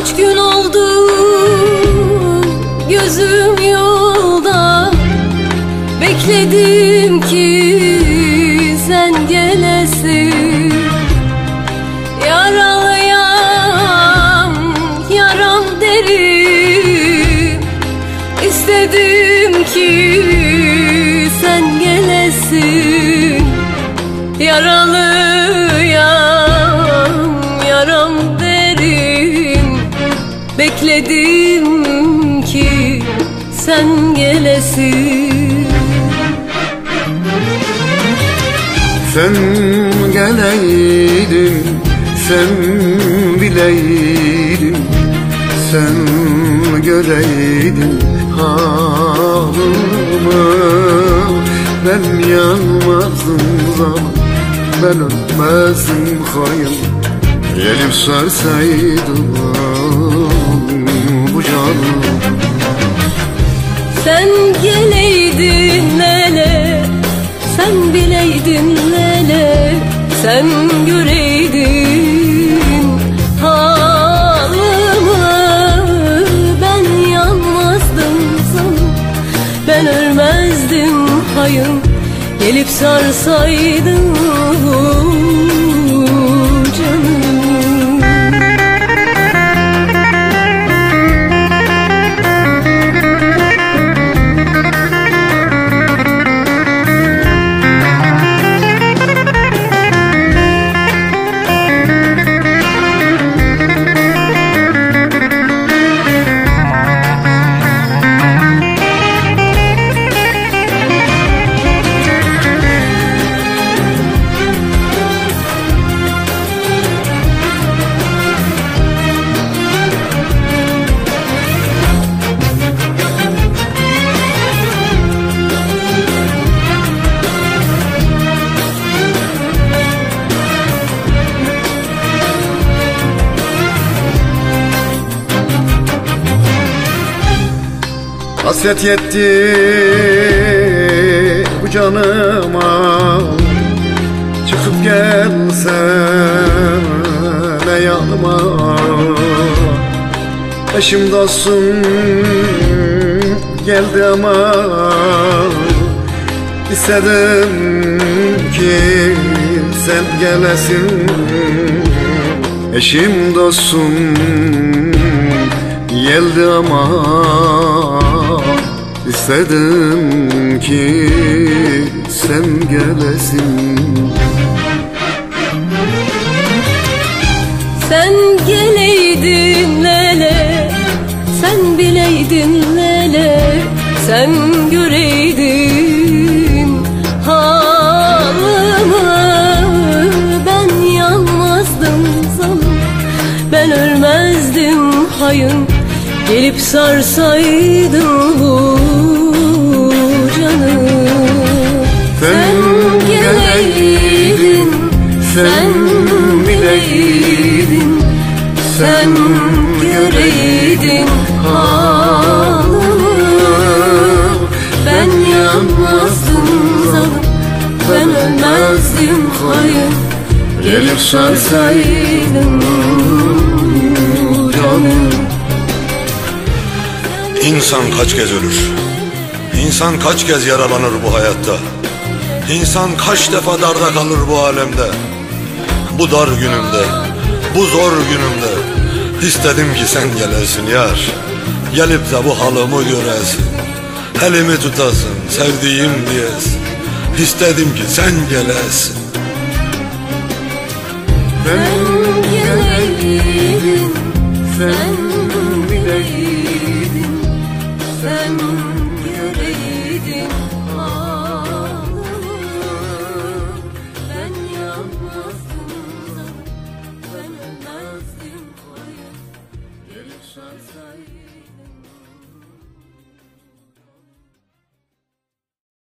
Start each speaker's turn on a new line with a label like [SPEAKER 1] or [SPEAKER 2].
[SPEAKER 1] Kaç gün oldu gözüm yolda? Bekledim ki sen gelesin. Yaralıyam yaram derim İstedim ki sen gelesin. Yaralıyam Bekledim ki sen gelesin.
[SPEAKER 2] Sen geleydin, sen bileydin. Sen göreydin halımı. Ben yanmazdım zaman, ben ölmezdim hayım Gelip sarsaydın canım
[SPEAKER 1] Sen geleydin lele Sen bileydin lele Sen göreydin halımı. Ben yanmazdım sana Ben ölmezdim hayım Gelip sarsaydın canım
[SPEAKER 2] Hasret yetti bu canıma. Çıkıp gelsene yanıma. Eşim dostum geldi ama İstedim ki sen gelesin. Eşim dostum geldi ama İstedim ki sen gelesin.
[SPEAKER 1] Sen geleydin lele Sen bileydin lele Sen göreydin halımı. Ben yanmazdım zaman Ben ölmezdim hayın Gelip sarsaydın bu
[SPEAKER 2] sen bileydin,
[SPEAKER 1] Sen göreydin halımı Ben yanmazdım zalim Ben ölmezdim hayır Gelip sarsaydın canım
[SPEAKER 3] İnsan kaç kez ölür? İnsan kaç kez yaralanır bu hayatta? İnsan kaç defa darda kalır bu alemde? Bu dar günümde, bu zor günümde istedim ki sen gelesin yar. Gelip de bu halımı göresin. Elimi tutasın, sevdiğim diyesin. İstedim ki sen gelesin.
[SPEAKER 2] Sen geleydin, sen bileydin,
[SPEAKER 1] Sen zalim